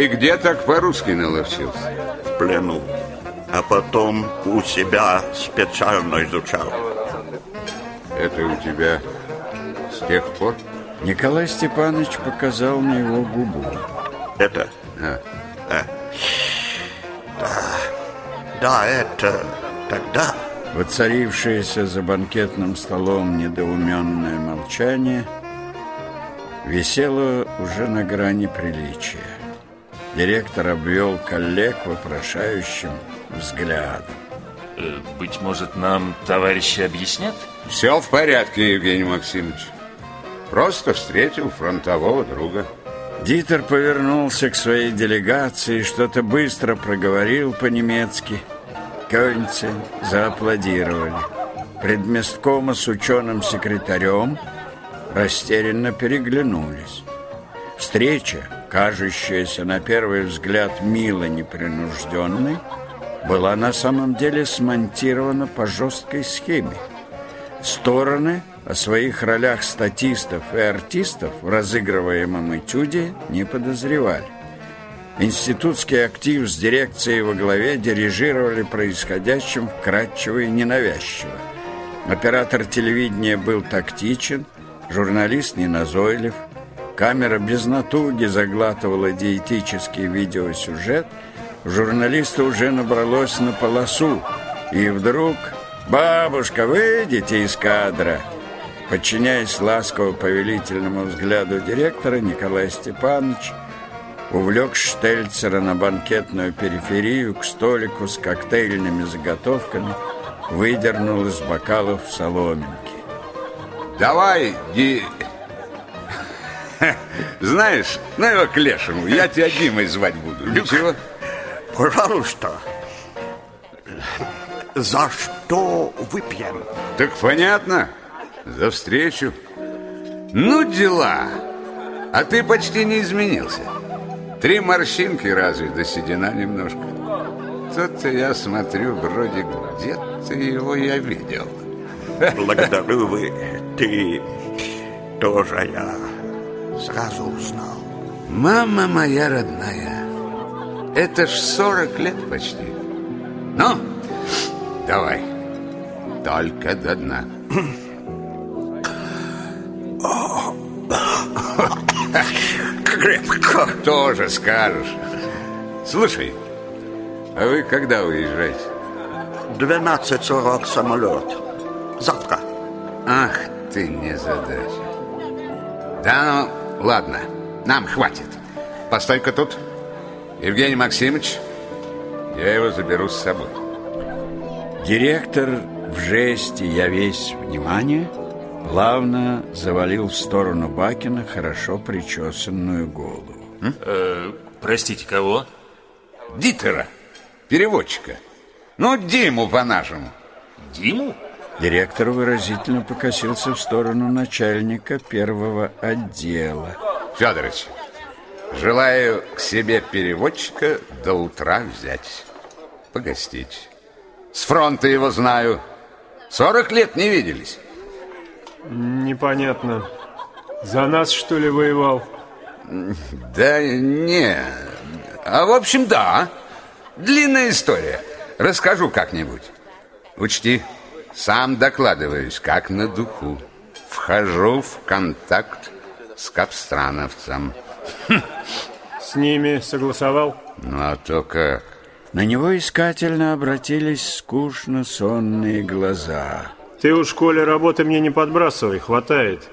Ты где так по-русски наловчился? В плену. А потом у себя специально изучал. Это у тебя с тех пор? Николай Степанович показал на его губу. Это? А. А. Да. Да, это тогда. Воцарившееся за банкетным столом недоуменное молчание висело уже на грани приличия. Директор обвел коллег вопрошающим взглядом. Э, быть может, нам товарищи объяснят? Все в порядке, Евгений Максимович. Просто встретил фронтового друга. Дитер повернулся к своей делегации, что-то быстро проговорил по-немецки. Кёльнцы зааплодировали. Предместкома с ученым-секретарем растерянно переглянулись. Встреча, кажущаяся на первый взгляд мило непринужденной, была на самом деле смонтирована по жесткой схеме. Стороны о своих ролях статистов и артистов в разыгрываемом этюде не подозревали. Институтский актив с дирекцией во главе дирижировали происходящим вкратчиво и ненавязчиво. Оператор телевидения был тактичен, журналист неназойлив, камера без натуги заглатывала диетический видеосюжет, журналиста уже набралось на полосу, и вдруг «Бабушка, выйдите из кадра!» Подчиняясь ласково повелительному взгляду директора, Николай Степанович увлек Штельцера на банкетную периферию к столику с коктейльными заготовками, выдернул из бокалов соломинки. Давай, Ди... Знаешь, ну его к лешему, я тебя Димой звать буду. Ничего? Пожалуйста. За что выпьем? Так понятно. За встречу. Ну, дела. А ты почти не изменился. Три морщинки разве, да седина немножко. Тут-то я смотрю, вроде где-то его я видел. Благодарю вы. Ты тоже я сразу узнал. Мама моя родная, это ж 40 лет почти. Ну, давай, только до дна. Крепко. Тоже скажешь. Слушай, а вы когда уезжаете? 12.40 самолет. Завтра. Ах ты незадача. Да ну, ладно, нам хватит. Постой-ка тут. Евгений Максимович, я его заберу с собой. Директор в жесте «Я весь внимание» плавно завалил в сторону Бакина хорошо причесанную голову. Э, простите, кого? Дитера, переводчика. Ну, Диму по-нашему. Диму? Директор выразительно покосился в сторону начальника первого отдела. Федорович, желаю к себе переводчика до утра взять. Погостить. С фронта его знаю. Сорок лет не виделись. Непонятно. За нас, что ли, воевал? Да не. А в общем, да. Длинная история. Расскажу как-нибудь. Учти, сам докладываюсь, как на духу. Вхожу в контакт с капстрановцем. С ними согласовал? Ну, а то как? На него искательно обратились скучно сонные глаза. Ты уж, Коля, работы мне не подбрасывай, хватает.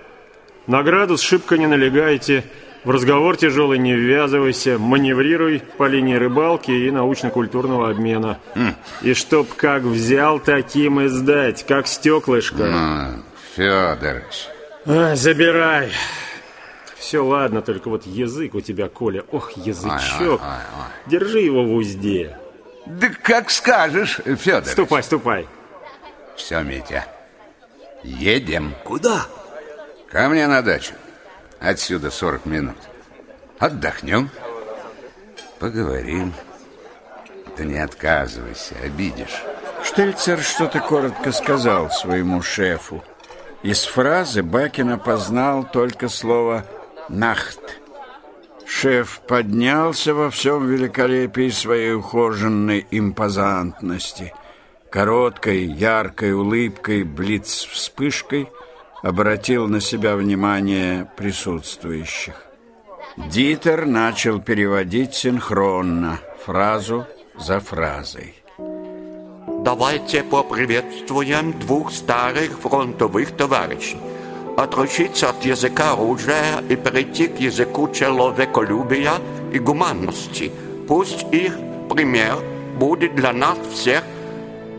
На градус шибко не налегайте, в разговор тяжелый не ввязывайся, маневрируй по линии рыбалки и научно-культурного обмена. И чтоб как взял, таким и сдать, как стеклышко. Ну, Федорович. А, забирай. Все, ладно, только вот язык у тебя, Коля, ох, язычок. Ой, ой, ой, ой. Держи его в узде. Да как скажешь, Федорович. Ступай, ступай. Все, Митя, едем. Куда? Ко мне на дачу. Отсюда 40 минут. Отдохнем. Поговорим. Да не отказывайся, обидишь. Штельцер что-то коротко сказал своему шефу. Из фразы Бакин опознал только слово «нахт». Шеф поднялся во всем великолепии своей ухоженной импозантности. Короткой, яркой улыбкой, блиц-вспышкой обратил на себя внимание присутствующих. Дитер начал переводить синхронно, фразу за фразой. Давайте поприветствуем двух старых фронтовых товарищей. Отручиться от языка оружия и перейти к языку человеколюбия и гуманности. Пусть их пример будет для нас всех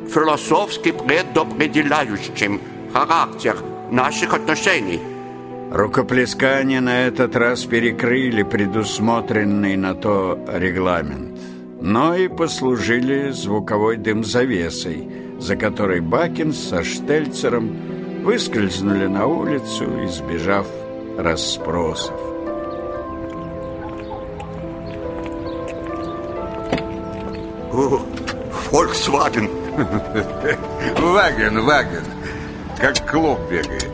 философски предопределяющим характер наших отношений. Рукоплескания на этот раз перекрыли предусмотренный на то регламент, но и послужили звуковой дым завесой, за которой Бакин со Штельцером выскользнули на улицу, избежав расспросов. О, Volkswagen. Ваген, Ваген. Как клуб бегает.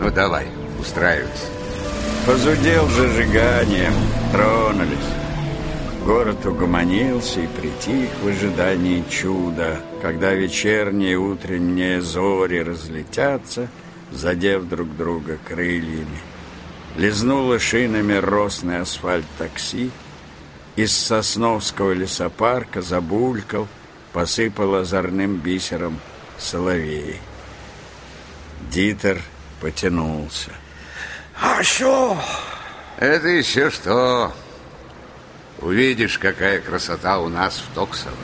Ну, давай, устраивайся. Позудел зажиганием, тронулись. Город угомонился и притих в ожидании чуда, когда вечерние и утренние зори разлетятся, задев друг друга крыльями. Лизнуло шинами росный асфальт такси, из сосновского лесопарка забулькал, посыпал озорным бисером соловей. Дитер потянулся. А что? Это еще что? Увидишь, какая красота у нас в Токсово.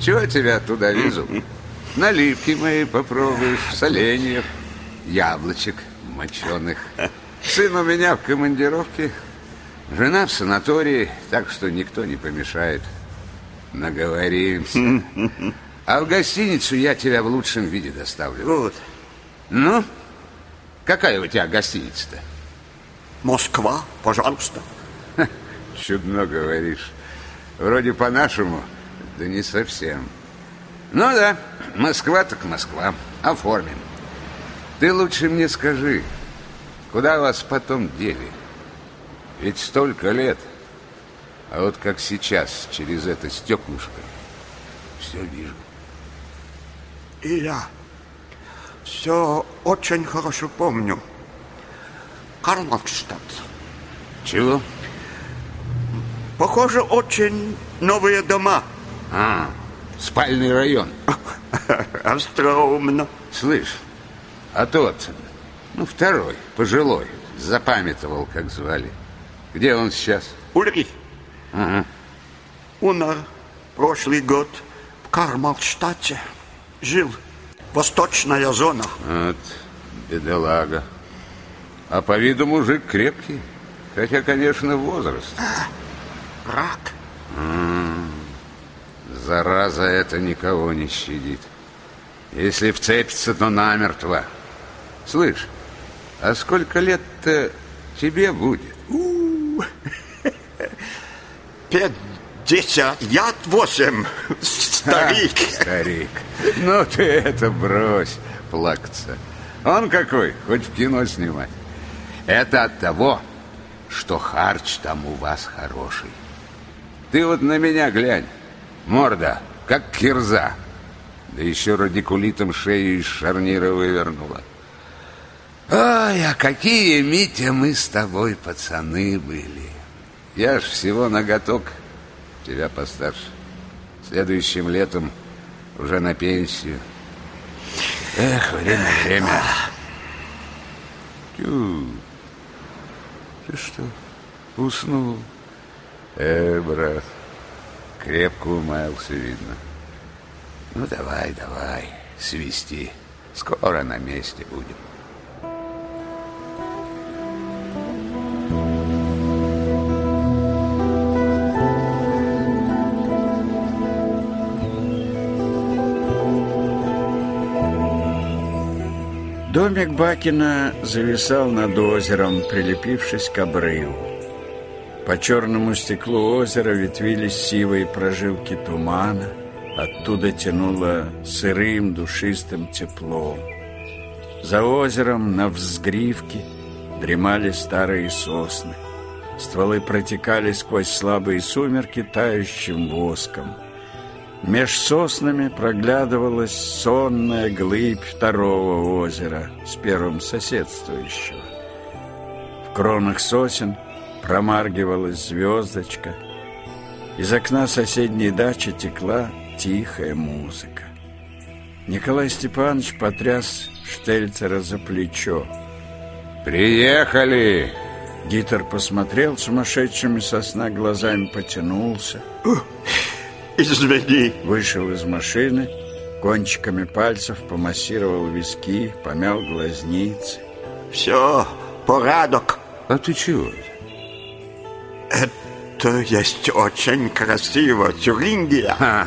Чего тебя туда везу? Наливки мои попробуешь, соленьев, яблочек моченых. Сын у меня в командировке, жена в санатории, так что никто не помешает. Наговоримся. А в гостиницу я тебя в лучшем виде доставлю. Вот. Ну, какая у тебя гостиница-то? Москва, пожалуйста. Чудно говоришь. Вроде по-нашему, да не совсем. Ну да, Москва так Москва. Оформим. Ты лучше мне скажи, куда вас потом дели? Ведь столько лет. А вот как сейчас, через это стеклышко, все вижу. И я все очень хорошо помню. Карловштадт. Чего? Похоже, очень новые дома. А, спальный район. Остроумно. Слышь, а тот, ну, второй, пожилой, запамятовал, как звали. Где он сейчас? Ульрих, Ага. умер прошлый год в Кармалштадте. Жил. Восточная зона. Вот, бедолага. А по виду мужик крепкий. Хотя, конечно, возраст. Рак. Зараза это никого не щадит. Если вцепится, то намертво. Слышь, а сколько лет-то тебе будет? Пятьдесят восемь. Старик. А, старик. Ну ты это брось плакаться. Он какой, хоть в кино снимать. Это от того, что харч там у вас хороший. Ты вот на меня глянь. Морда, как кирза. Да еще радикулитом шею из шарнира вывернула. Ой, а какие, Митя, мы с тобой пацаны были. Я ж всего ноготок, тебя постарше. Следующим летом уже на пенсию. Эх, время, время. Тю, ты что, уснул? Э, брат, крепко умаялся, видно. Ну, давай, давай, свисти. Скоро на месте будем. Домик Бакина зависал над озером, прилепившись к обрыву. По черному стеклу озера ветвились сивые прожилки тумана, оттуда тянуло сырым душистым теплом. За озером на взгривке дремали старые сосны. Стволы протекали сквозь слабые сумерки тающим воском. Меж соснами проглядывалась сонная глыбь второго озера с первым соседствующего. В кронах сосен промаргивалась звездочка. Из окна соседней дачи текла тихая музыка. Николай Степанович потряс Штельцера за плечо. Приехали! Гитер посмотрел сумасшедшими сосна глазами, потянулся. Извини. Вышел из машины, кончиками пальцев помассировал виски, помял глазницы. Все, порядок. А ты чего? Это есть очень красиво, Тюрингия. А,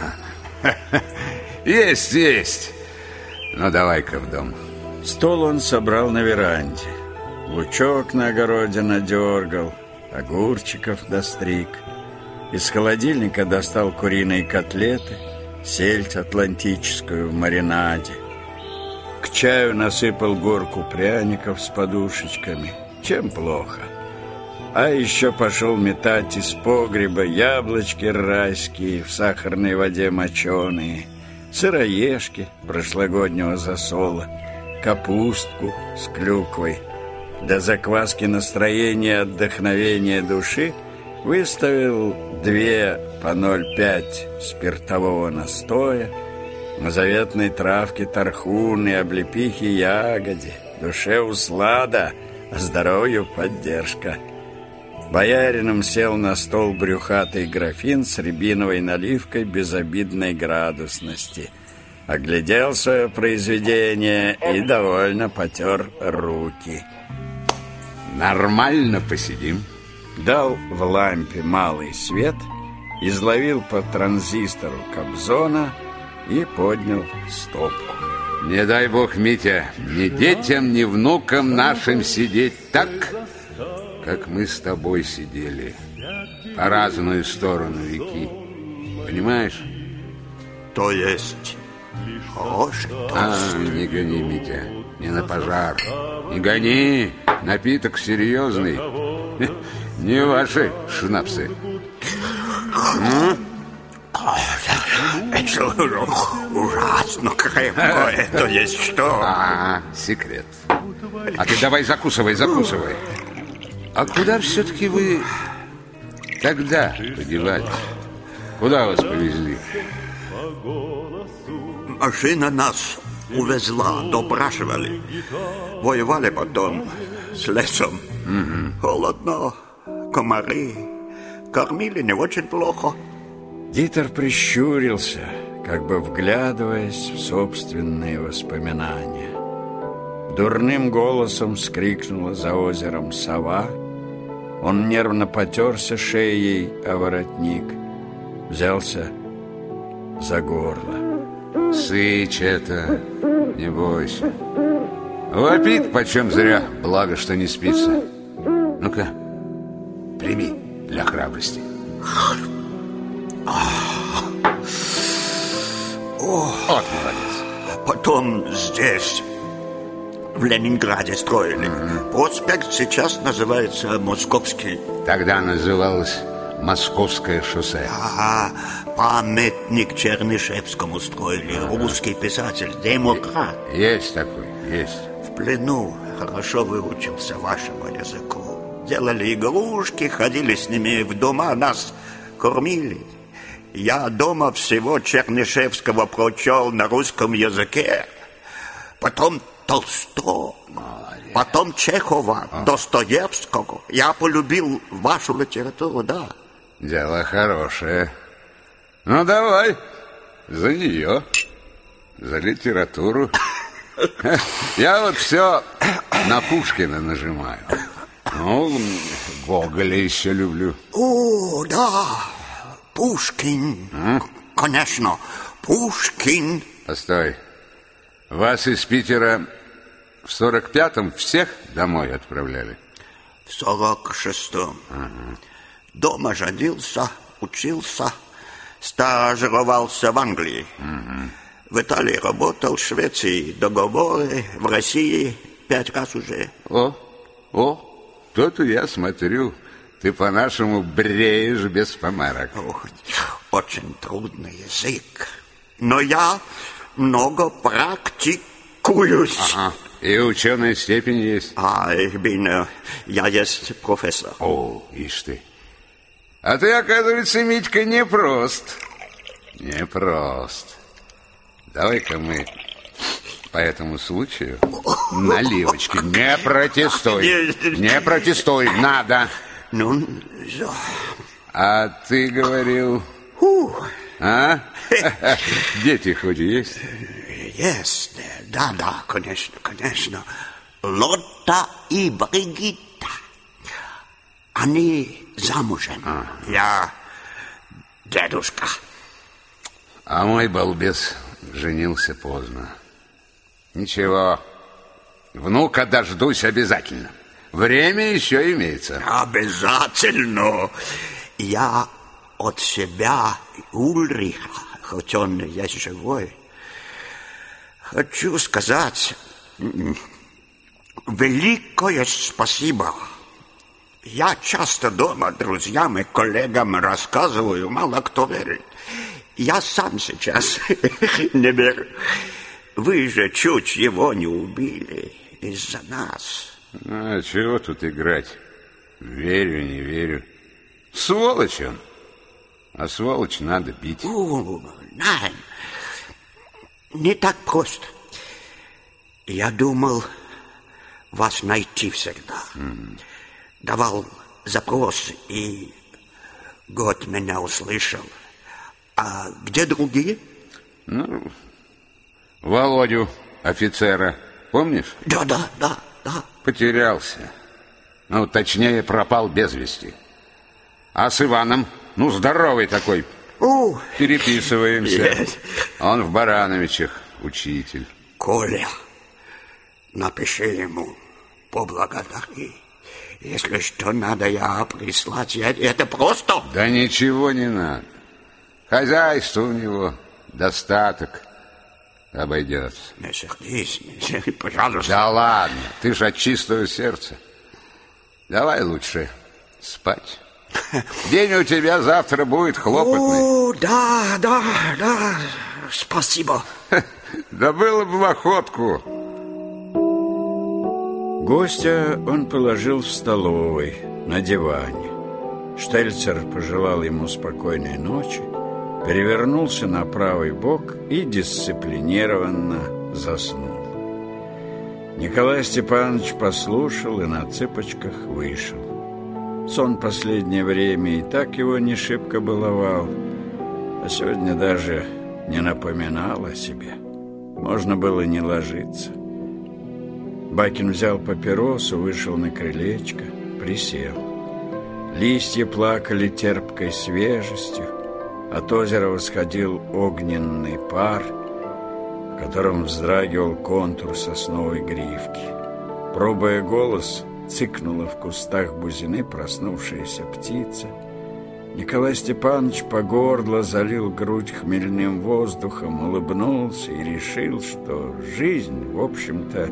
есть, есть. Ну, давай-ка в дом. Стол он собрал на веранде. Лучок на огороде надергал, огурчиков достриг. Из холодильника достал куриные котлеты, сельдь атлантическую в маринаде. К чаю насыпал горку пряников с подушечками. Чем плохо? А еще пошел метать из погреба яблочки райские в сахарной воде моченые, сыроежки прошлогоднего засола, капустку с клюквой. До закваски настроения отдохновения души выставил две по 0,5 спиртового настоя, на заветной травке тархуны, облепихи ягоде, душе услада, а здоровью поддержка. Боярином сел на стол брюхатый графин с рябиновой наливкой безобидной градусности. Оглядел свое произведение и довольно потер руки. Нормально посидим. Дал в лампе малый свет, изловил по транзистору Кобзона и поднял стопку. Не дай бог, Митя, ни детям, ни внукам нашим сидеть так, как мы с тобой сидели. По разную сторону реки. Понимаешь? То есть хороший А, не гони, Митя, не на пожар. Не гони, напиток серьезный. Не ваши шнапсы. Это ужасно крепкое. То есть что? А, секрет. А ты давай закусывай, закусывай. А куда все-таки вы тогда подевались? Куда вас повезли? Машина нас увезла, допрашивали. Воевали потом с лесом. Холодно, комары. Кормили не очень плохо. Дитер прищурился, как бы вглядываясь в собственные воспоминания. Дурным голосом вскрикнула за озером сова. Он нервно потерся шеей о воротник, взялся за горло. Сыч это, не бойся. Вопит почем зря, благо, что не спится. Ну-ка, для храбрости. Вот молодец. Потом здесь, в Ленинграде строили. Проспект сейчас называется Московский. Тогда называлось Московское шоссе. А памятник Чернышевскому строили. Русский писатель, демократ. Есть такой, есть. В плену хорошо выучился вашему языку. Делали игрушки, ходили с ними в дома, нас кормили. Я дома всего Чернышевского прочел на русском языке. Потом Толстой. Потом Чехова, Достоевского. Я полюбил вашу литературу, да. Дело хорошее. Ну, давай, за нее, за литературу. Я вот все на Пушкина нажимаю. Ну, Гоголя еще люблю. О, да, Пушкин. Конечно, Пушкин. Постой. Вас из Питера в сорок пятом всех домой отправляли? В сорок шестом. Дома женился, учился, стажировался в Англии. В Италии работал, в Швеции договоры, в России пять раз уже. О, о, то-то я смотрю, Ты по-нашему бреешь без помарок. Ох, очень трудный язык. Но я много практикуюсь. Ага. И ученая степень есть. А, bin, я есть профессор. О, ишь ты. А ты, оказывается, Митька, непрост. Непрост. Давай-ка мы по этому случаю наливочки. Не протестуй. Не протестуй. Надо. Ну. А ты говорил... А? Дети хоть есть? Есть, да, да, конечно, конечно. Лотта и Бригитта. Они замужем. Я дедушка. А мой балбес женился поздно. Ничего, внука дождусь обязательно. Время еще имеется. Обязательно. Я от себя Ульриха, хоть он есть живой, хочу сказать великое спасибо. Я часто дома друзьям и коллегам рассказываю, мало кто верит. Я сам сейчас не верю. Вы же чуть его не убили из-за нас. А чего тут играть? Верю, не верю. Сволочь он. А сволочь надо бить. О, nein, не так просто. Я думал вас найти всегда. Давал запрос, и год меня услышал. А где другие? Володю, офицера, помнишь? Да, да, да, да. Потерялся. Ну, точнее, пропал без вести. А с Иваном, ну, здоровый такой, О, переписываемся. Yes. Он в Барановичах, учитель. Коля, напиши ему, поблагодари. Если что надо, я прислать. Я- Это просто. Да ничего не надо. Хозяйство у него, достаток. Обойдется. Не сердись, не сердись, пожалуйста. Да ладно, ты же от чистого сердца. Давай лучше спать. День у тебя завтра будет хлопотный. О, да, да, да, спасибо. Да было бы в охотку. Гостя он положил в столовой, на диване. Штельцер пожелал ему спокойной ночи, перевернулся на правый бок и дисциплинированно заснул. Николай Степанович послушал и на цыпочках вышел. Сон последнее время и так его не шибко баловал, а сегодня даже не напоминал о себе. Можно было не ложиться. Бакин взял папиросу, вышел на крылечко, присел. Листья плакали терпкой свежестью, от озера восходил огненный пар, в котором вздрагивал контур сосновой гривки. Пробуя голос, цикнула в кустах бузины проснувшаяся птица. Николай Степанович по горло залил грудь хмельным воздухом, улыбнулся и решил, что жизнь, в общем-то,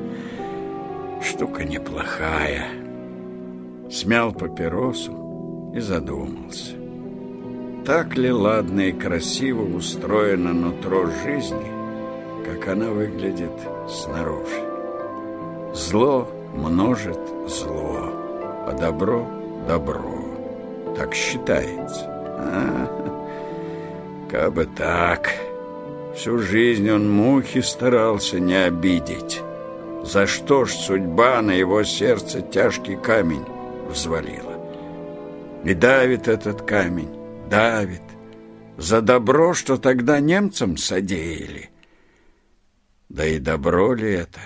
штука неплохая. Смял папиросу и задумался. Так ли ладно и красиво устроено нутро жизни, как она выглядит снаружи? Зло множит зло, а добро — добро. Так считается. А, как бы так. Всю жизнь он мухи старался не обидеть. За что ж судьба на его сердце тяжкий камень взвалила? И давит этот камень, давит. За добро, что тогда немцам содеяли. Да и добро ли это?